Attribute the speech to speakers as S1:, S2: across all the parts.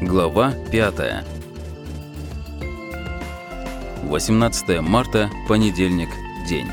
S1: Глава 5. 18 марта, понедельник, день.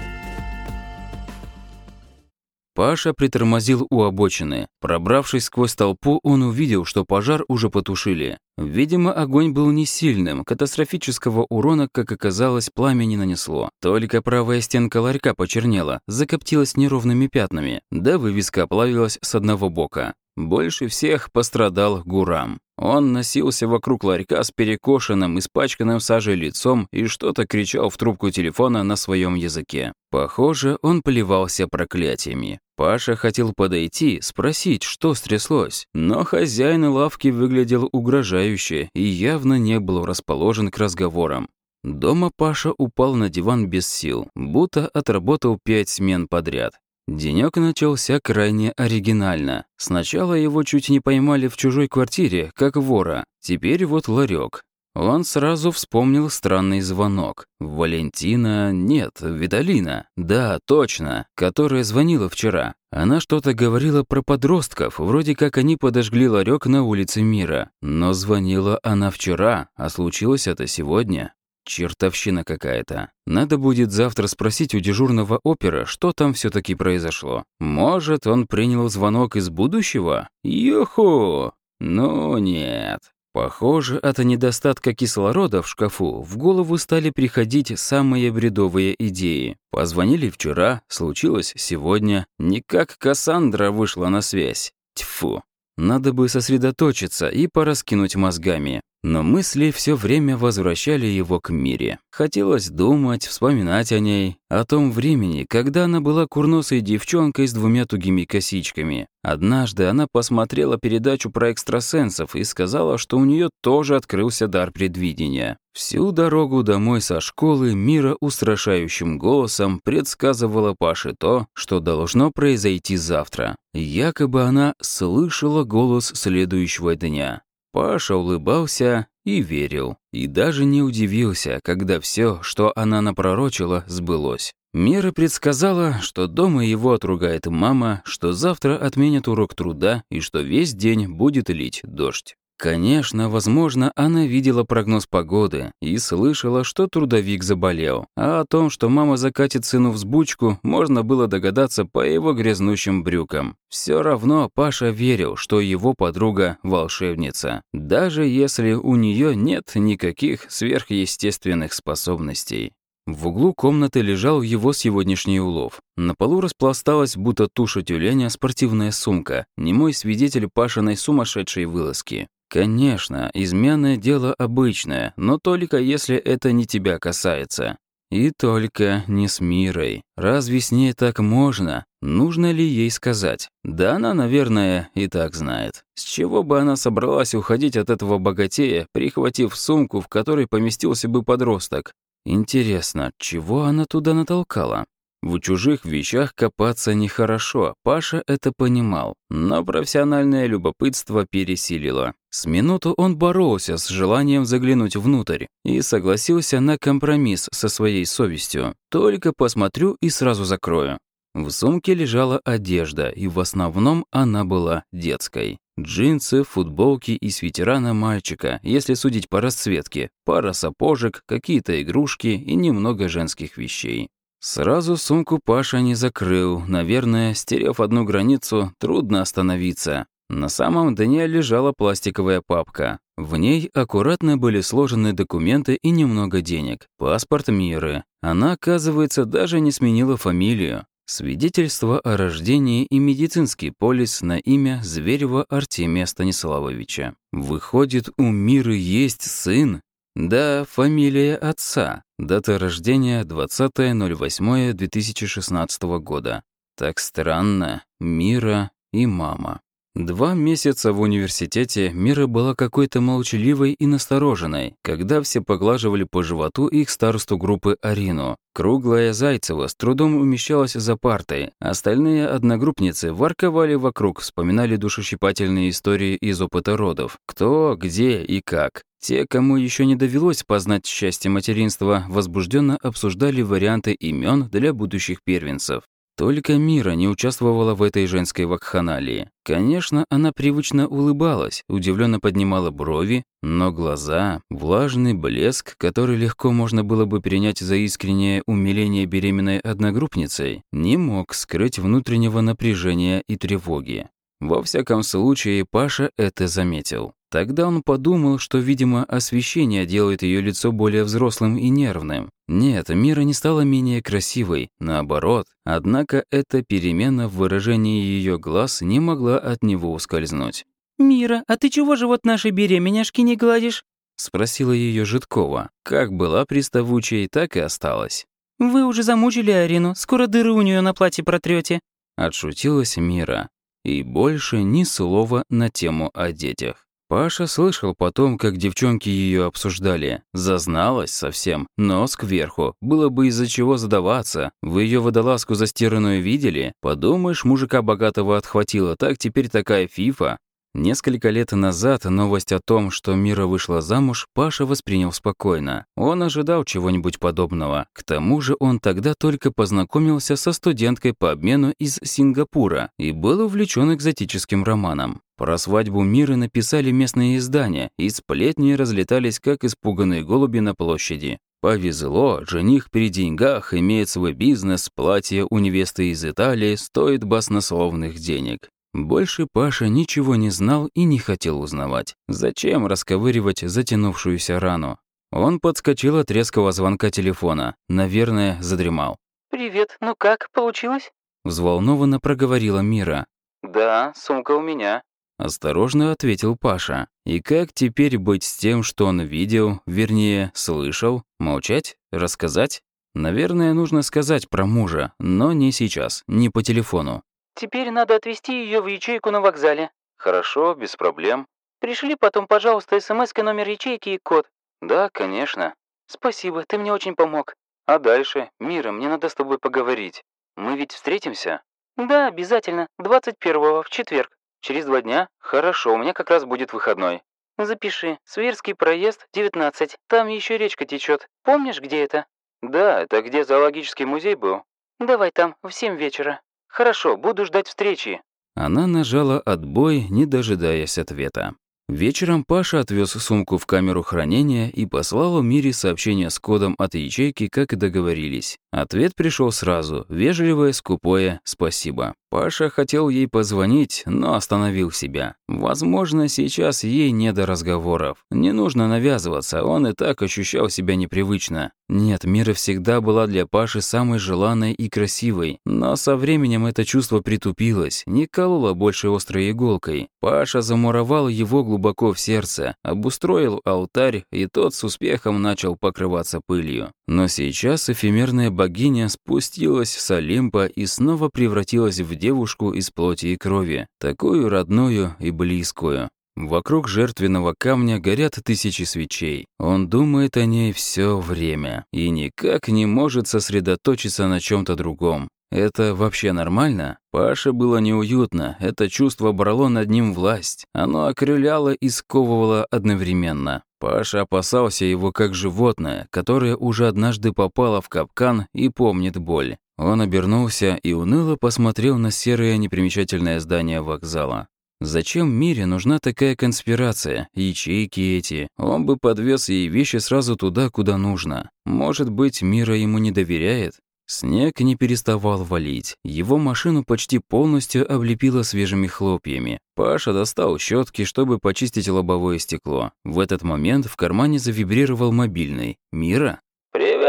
S1: Паша притормозил у обочины. Пробравшись сквозь толпу, он увидел, что пожар уже потушили. Видимо, огонь был не сильным, катастрофического урона, как оказалось, пламя не нанесло. Только правая стенка ларька почернела, закоптилась неровными пятнами, да вывеска оплавилась с одного бока. Больше всех пострадал Гурам. Он носился вокруг ларька с перекошенным, испачканным сажей лицом и что-то кричал в трубку телефона на своем языке. Похоже, он плевался проклятиями. Паша хотел подойти, спросить, что стряслось, но хозяин лавки выглядел угрожающе и явно не был расположен к разговорам. Дома Паша упал на диван без сил, будто отработал пять смен подряд. Денёк начался крайне оригинально. Сначала его чуть не поймали в чужой квартире, как вора. Теперь вот ларек. Он сразу вспомнил странный звонок. Валентина... Нет, Виталина. Да, точно. Которая звонила вчера. Она что-то говорила про подростков, вроде как они подожгли ларек на улице Мира. Но звонила она вчера, а случилось это сегодня. Чертовщина какая-то. Надо будет завтра спросить у дежурного опера, что там все таки произошло. Может, он принял звонок из будущего? Юху! Ну нет. Похоже, от недостатка кислорода в шкафу в голову стали приходить самые бредовые идеи. Позвонили вчера, случилось сегодня. Никак Кассандра вышла на связь. Тьфу. Надо бы сосредоточиться и пораскинуть мозгами. Но мысли все время возвращали его к Мире. Хотелось думать, вспоминать о ней, о том времени, когда она была курносой девчонкой с двумя тугими косичками. Однажды она посмотрела передачу про экстрасенсов и сказала, что у нее тоже открылся дар предвидения. Всю дорогу домой со школы Мира устрашающим голосом предсказывала Паше то, что должно произойти завтра. Якобы она слышала голос следующего дня. Паша улыбался и верил, и даже не удивился, когда все, что она напророчила, сбылось. Мера предсказала, что дома его отругает мама, что завтра отменят урок труда и что весь день будет лить дождь. Конечно, возможно, она видела прогноз погоды и слышала, что трудовик заболел, а о том, что мама закатит сыну взбучку, можно было догадаться по его грязнущим брюкам. Все равно Паша верил, что его подруга — волшебница, даже если у нее нет никаких сверхъестественных способностей. В углу комнаты лежал его сегодняшний улов. На полу распласталась, будто туша тюленя, спортивная сумка, немой свидетель Пашиной сумасшедшей вылазки. Конечно, изменное дело обычное, но только если это не тебя касается. И только не с Мирой. Разве с ней так можно? Нужно ли ей сказать? Да она, наверное, и так знает. С чего бы она собралась уходить от этого богатея, прихватив сумку, в которой поместился бы подросток? Интересно, чего она туда натолкала? В чужих вещах копаться нехорошо, Паша это понимал, но профессиональное любопытство пересилило. С минуту он боролся с желанием заглянуть внутрь и согласился на компромисс со своей совестью. Только посмотрю и сразу закрою. В сумке лежала одежда, и в основном она была детской. Джинсы, футболки и свитера на мальчика, если судить по расцветке, пара сапожек, какие-то игрушки и немного женских вещей. Сразу сумку Паша не закрыл. Наверное, стерев одну границу, трудно остановиться. На самом дне лежала пластиковая папка. В ней аккуратно были сложены документы и немного денег. Паспорт Миры. Она, оказывается, даже не сменила фамилию. Свидетельство о рождении и медицинский полис на имя Зверева Артемия Станиславовича. Выходит, у Миры есть сын? Да, фамилия отца. Дата рождения 20.08.2016 года. Так странно. Мира и мама. Два месяца в университете Мира была какой-то молчаливой и настороженной, когда все поглаживали по животу их старосту группы Арину. Круглая Зайцева с трудом умещалась за партой, остальные одногруппницы ворковали вокруг, вспоминали душещипательные истории из опыта родов. Кто, где и как. Те, кому еще не довелось познать счастье материнства, возбужденно обсуждали варианты имен для будущих первенцев. Только Мира не участвовала в этой женской вакханалии. Конечно, она привычно улыбалась, удивленно поднимала брови, но глаза, влажный блеск, который легко можно было бы принять за искреннее умиление беременной одногруппницей, не мог скрыть внутреннего напряжения и тревоги. Во всяком случае, Паша это заметил. Тогда он подумал, что, видимо, освещение делает ее лицо более взрослым и нервным. Нет, Мира не стала менее красивой, наоборот. Однако эта перемена в выражении ее глаз не могла от него ускользнуть.
S2: «Мира, а ты чего же вот нашей беременяшки не гладишь?»
S1: Спросила ее Житкова. Как была приставучей, так и осталась.
S2: «Вы уже замучили Арину, скоро дыры у нее на платье протрете.
S1: Отшутилась Мира. И больше ни слова на тему о детях. Паша слышал потом, как девчонки ее обсуждали. Зазналась совсем, нос кверху. Было бы из-за чего задаваться. Вы ее водолазку застиранную видели? Подумаешь, мужика богатого отхватила, так теперь такая фифа. Несколько лет назад новость о том, что Мира вышла замуж, Паша воспринял спокойно. Он ожидал чего-нибудь подобного. К тому же он тогда только познакомился со студенткой по обмену из Сингапура и был увлечен экзотическим романом. Про свадьбу Миры написали местные издания, и сплетни разлетались, как испуганные голуби на площади. Повезло, жених при деньгах, имеет свой бизнес, платье у невесты из Италии стоит баснословных денег. Больше Паша ничего не знал и не хотел узнавать. Зачем расковыривать затянувшуюся рану? Он подскочил от резкого звонка телефона. Наверное, задремал.
S2: «Привет, ну как, получилось?»
S1: Взволнованно проговорила Мира.
S2: «Да, сумка у меня».
S1: Осторожно ответил Паша. И как теперь быть с тем, что он видел, вернее, слышал? Молчать? Рассказать? Наверное, нужно сказать про мужа, но не сейчас, не по телефону.
S2: Теперь надо отвезти ее в ячейку на вокзале.
S1: Хорошо, без проблем.
S2: Пришли потом, пожалуйста, смс номер ячейки и код.
S1: Да, конечно.
S2: Спасибо, ты мне очень помог.
S1: А дальше? Мира, мне надо с тобой поговорить. Мы ведь встретимся?
S2: Да, обязательно. 21-го, в четверг.
S1: Через два дня? Хорошо, у меня как раз будет выходной.
S2: Запиши. Сверский проезд, 19. Там еще речка течет. Помнишь, где это?
S1: Да, это где зоологический музей был?
S2: Давай там, в 7 вечера.
S1: «Хорошо, буду ждать встречи». Она нажала «отбой», не дожидаясь ответа. Вечером Паша отвез сумку в камеру хранения и послал Мире сообщение с кодом от ячейки, как и договорились. Ответ пришел сразу, вежливое, скупое «спасибо». Паша хотел ей позвонить, но остановил себя. Возможно, сейчас ей не до разговоров. Не нужно навязываться, он и так ощущал себя непривычно. Нет, Мира всегда была для Паши самой желанной и красивой, но со временем это чувство притупилось, не кололо больше острой иголкой. Паша замуровал его глубоко в сердце, обустроил алтарь, и тот с успехом начал покрываться пылью. Но сейчас эфемерная богиня спустилась с Олимпа и снова превратилась в девушку из плоти и крови, такую родную и близкую. Вокруг жертвенного камня горят тысячи свечей. Он думает о ней все время и никак не может сосредоточиться на чем то другом. Это вообще нормально? Паше было неуютно, это чувство брало над ним власть. Оно окрыляло и сковывало одновременно. Паша опасался его как животное, которое уже однажды попало в капкан и помнит боль. Он обернулся и уныло посмотрел на серое непримечательное здание вокзала. Зачем Мире нужна такая конспирация, ячейки эти? Он бы подвез ей вещи сразу туда, куда нужно. Может быть, Мира ему не доверяет? Снег не переставал валить. Его машину почти полностью облепило свежими хлопьями. Паша достал щетки, чтобы почистить лобовое стекло. В этот момент в кармане завибрировал мобильный. «Мира?»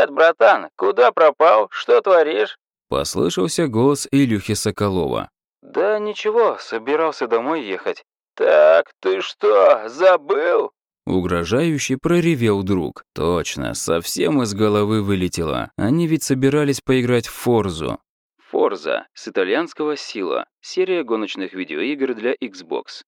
S3: «Привет, братан! Куда пропал? Что творишь?»
S1: Послышался голос Илюхи Соколова.
S3: «Да ничего, собирался домой ехать». «Так, ты что, забыл?»
S1: Угрожающе проревел друг. Точно, совсем из головы вылетело. Они ведь собирались поиграть в Форзу. Форза, с итальянского «Сила», серия гоночных видеоигр для Xbox.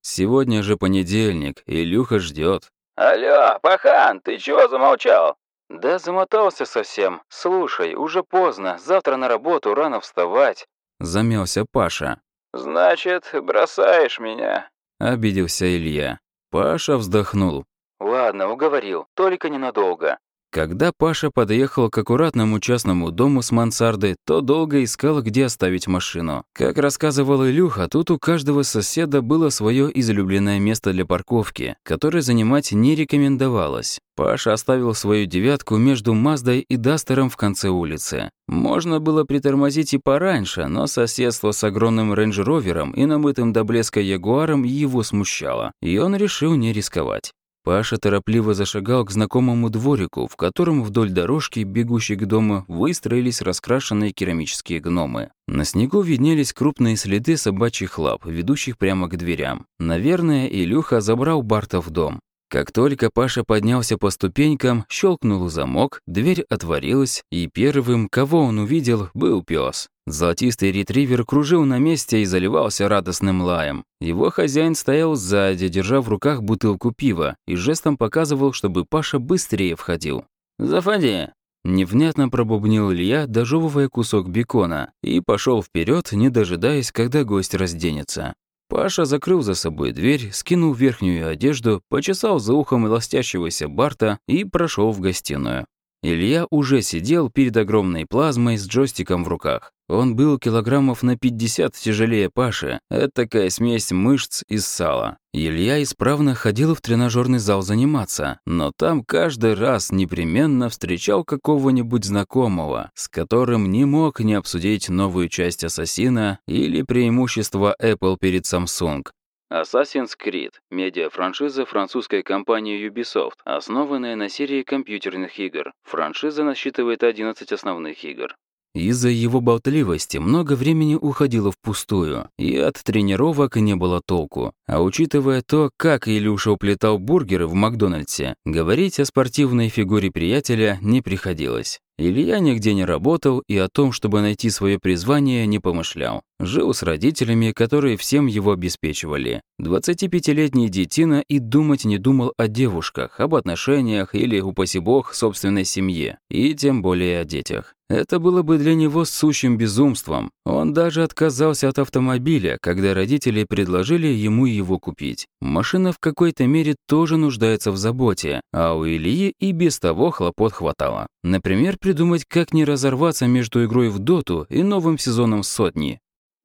S1: Сегодня же понедельник, Илюха ждет.
S3: «Алло, пахан, ты чего замолчал?»
S1: «Да замотался совсем. Слушай, уже поздно, завтра на работу рано вставать». Замялся Паша.
S3: «Значит, бросаешь меня?»
S1: Обиделся Илья. Паша вздохнул.
S3: «Ладно, уговорил, только ненадолго».
S1: Когда Паша подъехал к аккуратному частному дому с мансардой, то долго искал, где оставить машину. Как рассказывал Илюха, тут у каждого соседа было свое излюбленное место для парковки, которое занимать не рекомендовалось. Паша оставил свою девятку между Маздой и Дастером в конце улицы. Можно было притормозить и пораньше, но соседство с огромным рейндж-ровером и намытым до блеска ягуаром его смущало, и он решил не рисковать. Паша торопливо зашагал к знакомому дворику, в котором вдоль дорожки, бегущей к дому, выстроились раскрашенные керамические гномы. На снегу виднелись крупные следы собачьих лап, ведущих прямо к дверям. Наверное, Илюха забрал Барта в дом. Как только Паша поднялся по ступенькам, щелкнул замок, дверь отворилась, и первым, кого он увидел, был пес. Золотистый ретривер кружил на месте и заливался радостным лаем. Его хозяин стоял сзади, держа в руках бутылку пива, и жестом показывал, чтобы Паша быстрее входил.
S3: «Заходи!»
S1: Невнятно пробубнил Илья, дожевывая кусок бекона, и пошел вперед, не дожидаясь, когда гость разденется. Паша закрыл за собой дверь, скинул верхнюю одежду, почесал за ухом ластящегося Барта и прошел в гостиную. Илья уже сидел перед огромной плазмой с джойстиком в руках. Он был килограммов на 50 тяжелее Паши. Это такая смесь мышц из сала. Илья исправно ходил в тренажерный зал заниматься, но там каждый раз непременно встречал какого-нибудь знакомого, с которым не мог не обсудить новую часть «Ассасина» или преимущества Apple перед Samsung. Assassin's Creed – медиа-франшиза французской компании Ubisoft, основанная на серии компьютерных игр. Франшиза насчитывает 11 основных игр. Из-за его болтливости много времени уходило впустую, и от тренировок не было толку. А учитывая то, как Илюша уплетал бургеры в Макдональдсе, говорить о спортивной фигуре приятеля не приходилось. Илья нигде не работал и о том, чтобы найти свое призвание, не помышлял. Жил с родителями, которые всем его обеспечивали. 25-летний детина и думать не думал о девушках, об отношениях или, упаси бог, собственной семье, и тем более о детях. Это было бы для него сущим безумством. Он даже отказался от автомобиля, когда родители предложили ему его купить. Машина в какой-то мере тоже нуждается в заботе, а у Ильи и без того хлопот хватало. Например, придумать, как не разорваться между игрой в Доту и новым сезоном Сотни.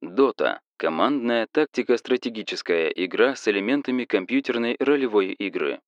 S1: Дота – командная тактико-стратегическая игра с элементами компьютерной ролевой игры.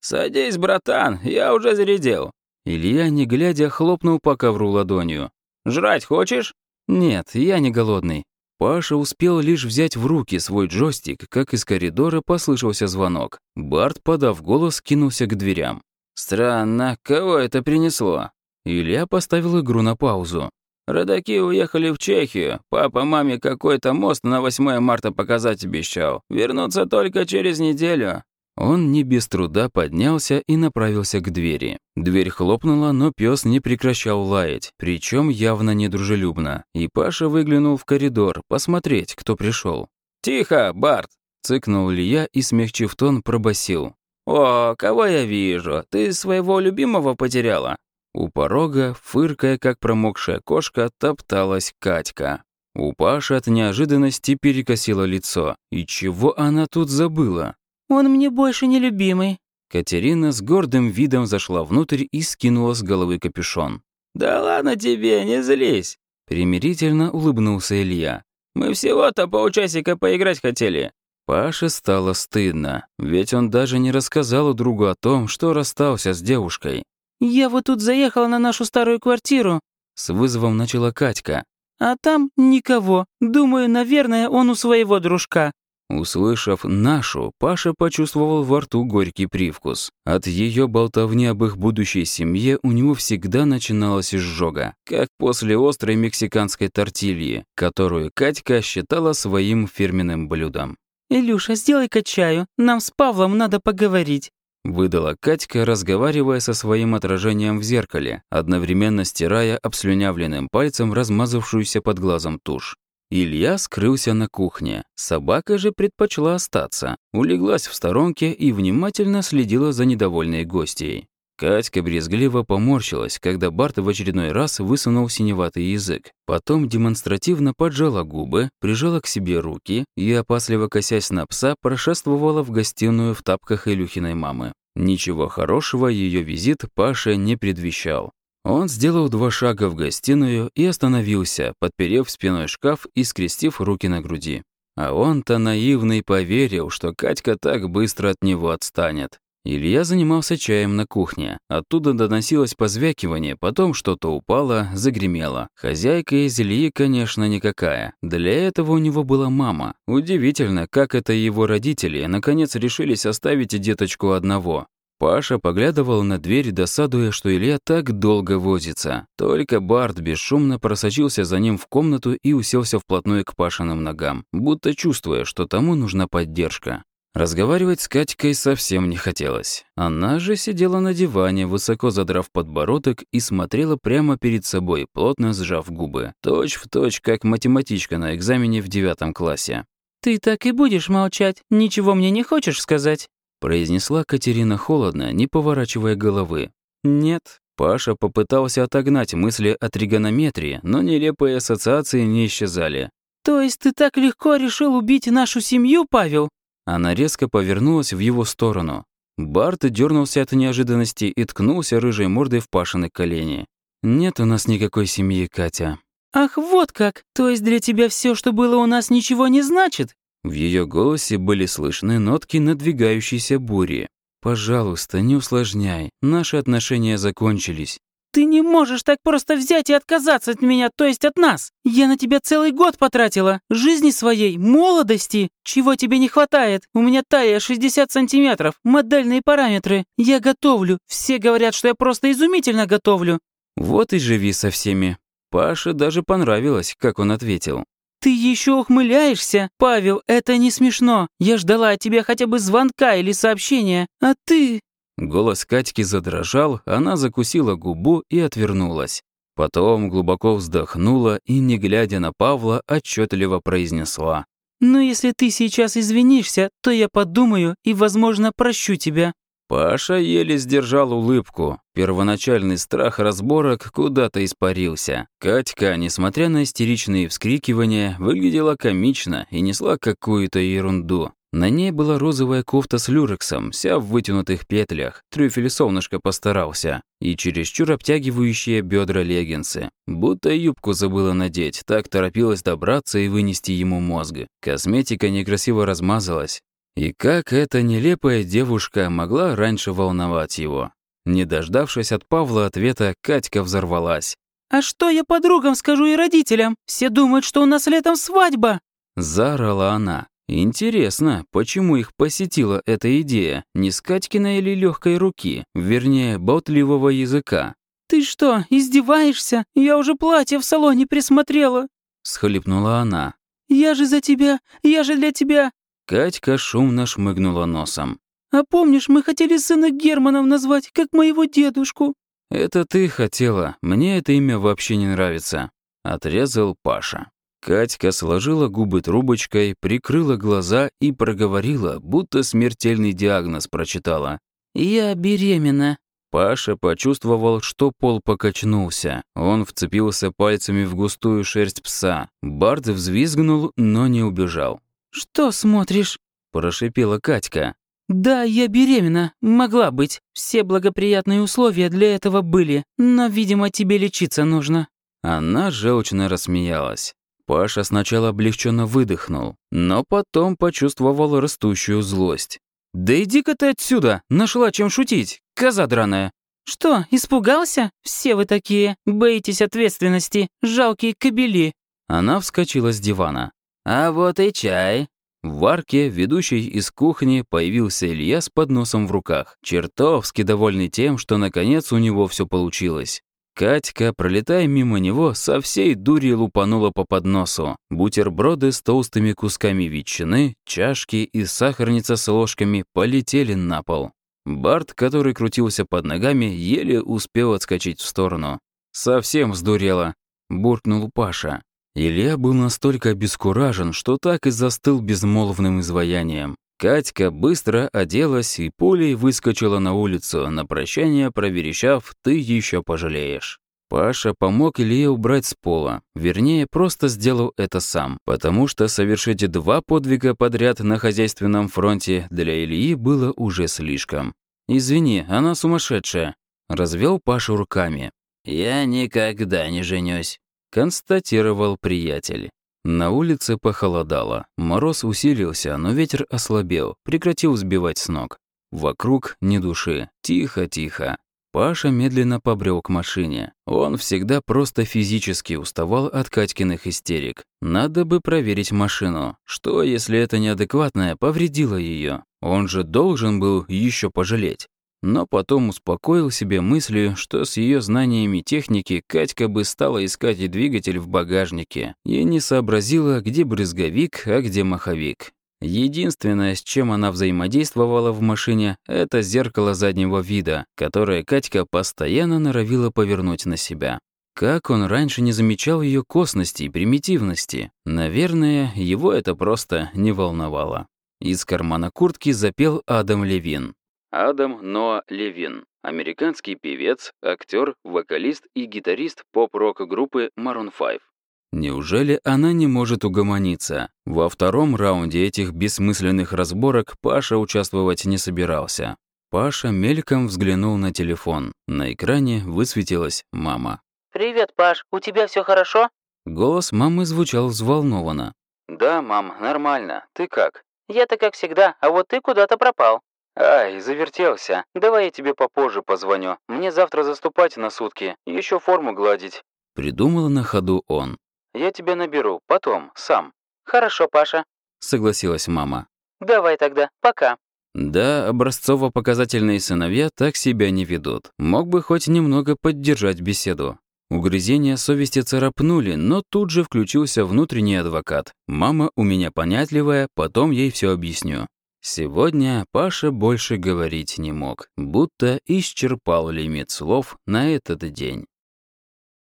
S3: «Садись, братан, я уже зарядил».
S1: Илья, не глядя, хлопнул по ковру ладонью.
S3: «Жрать хочешь?»
S1: «Нет, я не голодный». Паша успел лишь взять в руки свой джойстик, как из коридора послышался звонок. Барт, подав голос, кинулся к дверям.
S3: «Странно, кого это принесло?»
S1: Илья поставил игру на паузу.
S3: «Родаки уехали в Чехию. Папа маме какой-то мост на 8 марта показать обещал. Вернуться только через неделю».
S1: Он не без труда поднялся и направился к двери. Дверь хлопнула, но пес не прекращал лаять, причем явно недружелюбно. И Паша выглянул в коридор, посмотреть, кто пришел.
S3: «Тихо, Барт!»
S1: — цыкнул Илья и, смягчив тон, пробасил.
S3: «О, кого я вижу? Ты своего любимого потеряла?»
S1: У порога, фыркая, как промокшая кошка, топталась Катька. У Паши от неожиданности перекосило лицо. И чего она тут забыла?
S2: «Он мне больше не любимый».
S1: Катерина с гордым видом зашла внутрь и скинула с головы капюшон.
S3: «Да ладно тебе, не злись!»
S1: Примирительно улыбнулся Илья.
S3: «Мы всего-то полчасика поиграть хотели».
S1: Паше стало стыдно, ведь он даже не рассказал другу о том, что расстался с девушкой.
S2: «Я вот тут заехала на нашу старую квартиру», —
S1: с вызовом начала Катька.
S2: «А там никого. Думаю, наверное, он у своего дружка».
S1: Услышав «нашу», Паша почувствовал во рту горький привкус. От ее болтовни об их будущей семье у него всегда начиналась изжога, как после острой мексиканской тортильи, которую Катька считала своим фирменным блюдом.
S2: «Илюша, сделай-ка чаю, нам с Павлом надо поговорить».
S1: Выдала Катька, разговаривая со своим отражением в зеркале, одновременно стирая обслюнявленным пальцем размазавшуюся под глазом тушь. Илья скрылся на кухне. Собака же предпочла остаться. Улеглась в сторонке и внимательно следила за недовольной гостьей. Катька брезгливо поморщилась, когда Барт в очередной раз высунул синеватый язык. Потом демонстративно поджала губы, прижала к себе руки и, опасливо косясь на пса, прошествовала в гостиную в тапках Илюхиной мамы. Ничего хорошего ее визит Паша не предвещал. Он сделал два шага в гостиную и остановился, подперев спиной шкаф и скрестив руки на груди. А он-то наивный поверил, что Катька так быстро от него отстанет. Илья занимался чаем на кухне. Оттуда доносилось позвякивание, потом что-то упало, загремело. Хозяйка из Ильи, конечно, никакая. Для этого у него была мама. Удивительно, как это его родители наконец решились оставить деточку одного. Паша поглядывал на дверь, досадуя, что Илья так долго возится. Только Барт бесшумно просочился за ним в комнату и уселся вплотную к Пашиным ногам, будто чувствуя, что тому нужна поддержка. Разговаривать с Катькой совсем не хотелось. Она же сидела на диване, высоко задрав подбородок и смотрела прямо перед собой, плотно сжав губы. Точь в точь, как математичка на экзамене в девятом классе.
S2: «Ты так и будешь молчать? Ничего мне не хочешь сказать?»
S1: произнесла Катерина холодно, не поворачивая головы. «Нет». Паша попытался отогнать мысли о тригонометрии, но нелепые ассоциации не исчезали.
S2: «То есть ты так легко решил убить нашу семью, Павел?»
S1: Она резко повернулась в его сторону. Барт дернулся от неожиданности и ткнулся рыжей мордой в Пашины колени. «Нет у нас никакой семьи, Катя».
S2: «Ах, вот как! То есть для тебя все, что было у нас, ничего не значит?»
S1: В ее голосе были слышны нотки надвигающейся бури. «Пожалуйста, не усложняй. Наши отношения закончились.
S2: Ты не можешь так просто взять и отказаться от меня, то есть от нас. Я на тебя целый год потратила. Жизни своей, молодости. Чего тебе не хватает? У меня талия 60 сантиметров, модельные параметры. Я готовлю. Все говорят, что я просто изумительно готовлю.
S1: Вот и живи со всеми. Паше даже понравилось, как он ответил.
S2: «Ты еще ухмыляешься? Павел, это не смешно. Я ждала от тебя хотя бы звонка или сообщения, а ты...»
S1: Голос Катьки задрожал, она закусила губу и отвернулась. Потом глубоко вздохнула и, не глядя на Павла, отчетливо произнесла.
S2: «Ну, если ты сейчас извинишься, то я подумаю и, возможно, прощу тебя».
S1: Паша еле сдержал улыбку. Первоначальный страх разборок куда-то испарился. Катька, несмотря на истеричные вскрикивания, выглядела комично и несла какую-то ерунду. На ней была розовая кофта с люрексом, вся в вытянутых петлях, трюфель солнышко постарался, и чересчур обтягивающие бедра леггинсы. Будто юбку забыла надеть, так торопилась добраться и вынести ему мозг. Косметика некрасиво размазалась. И как эта нелепая девушка могла раньше волновать его? Не дождавшись от Павла ответа, Катька взорвалась.
S2: «А что я подругам скажу и родителям? Все думают, что у нас летом свадьба!»
S1: Заорала она. Интересно, почему их посетила эта идея, не с Катькиной или легкой руки, вернее, болтливого языка?
S2: «Ты что, издеваешься? Я уже платье в салоне присмотрела!»
S1: Схлипнула она.
S2: «Я же за тебя! Я же для тебя!»
S1: Катька шумно шмыгнула носом.
S2: «А помнишь, мы хотели сына Германом назвать, как моего дедушку?»
S1: «Это ты хотела. Мне это имя вообще не нравится», — отрезал Паша. Катька сложила губы трубочкой, прикрыла глаза и проговорила, будто смертельный диагноз прочитала.
S2: «Я беременна».
S1: Паша почувствовал, что пол покачнулся. Он вцепился пальцами в густую шерсть пса. Бард взвизгнул, но не убежал.
S2: «Что смотришь?»
S1: – прошипела Катька.
S2: «Да, я беременна. Могла быть. Все благоприятные условия для этого были. Но, видимо, тебе лечиться нужно».
S1: Она желчно рассмеялась. Паша сначала облегченно выдохнул, но потом почувствовал растущую злость. «Да иди-ка ты отсюда! Нашла чем шутить! Коза драная!»
S2: «Что, испугался? Все вы такие. Боитесь ответственности. Жалкие кобели».
S1: Она вскочила с дивана. «А вот и чай». В арке, ведущей из кухни, появился Илья с подносом в руках, чертовски довольный тем, что наконец у него все получилось. Катька, пролетая мимо него, со всей дури лупанула по подносу. Бутерброды с толстыми кусками ветчины, чашки и сахарница с ложками полетели на пол. Барт, который крутился под ногами, еле успел отскочить в сторону. «Совсем сдурела», — буркнул Паша. Илья был настолько обескуражен, что так и застыл безмолвным изваянием. Катька быстро оделась и пулей выскочила на улицу, на прощание проверещав «ты еще пожалеешь». Паша помог Илье убрать с пола. Вернее, просто сделал это сам, потому что совершить два подвига подряд на хозяйственном фронте для Ильи было уже слишком. «Извини, она сумасшедшая», — развел Пашу руками. «Я никогда не женюсь», — констатировал приятель. На улице похолодало. Мороз усилился, но ветер ослабел, прекратил сбивать с ног. Вокруг ни души. Тихо-тихо. Паша медленно побрел к машине. Он всегда просто физически уставал от Катькиных истерик. Надо бы проверить машину. Что, если это неадекватное повредило ее? Он же должен был еще пожалеть. Но потом успокоил себе мыслью, что с ее знаниями техники Катька бы стала искать и двигатель в багажнике и не сообразила, где брызговик, а где маховик. Единственное, с чем она взаимодействовала в машине, это зеркало заднего вида, которое Катька постоянно норовила повернуть на себя. Как он раньше не замечал ее косности и примитивности? Наверное, его это просто не волновало. Из кармана куртки запел Адам Левин. Адам Ноа Левин. Американский певец, актер, вокалист и гитарист поп-рок группы Maroon 5. Неужели она не может угомониться? Во втором раунде этих бессмысленных разборок Паша участвовать не собирался. Паша мельком взглянул на телефон. На экране высветилась мама.
S2: «Привет, Паш, у тебя все хорошо?»
S1: Голос мамы звучал взволнованно.
S3: «Да, мам, нормально. Ты как?»
S2: «Я-то как всегда, а вот ты куда-то пропал».
S3: «Ай, завертелся. Давай я тебе попозже позвоню. Мне завтра заступать на сутки. Еще форму гладить».
S1: Придумал на ходу он.
S3: Я тебя наберу, потом, сам».
S2: «Хорошо, Паша», —
S1: согласилась мама.
S2: «Давай тогда, пока».
S1: Да, образцово-показательные сыновья так себя не ведут. Мог бы хоть немного поддержать беседу. Угрызения совести царапнули, но тут же включился внутренний адвокат. «Мама у меня понятливая, потом ей все объясню». Сегодня Паша больше говорить не мог, будто исчерпал лимит слов на этот день.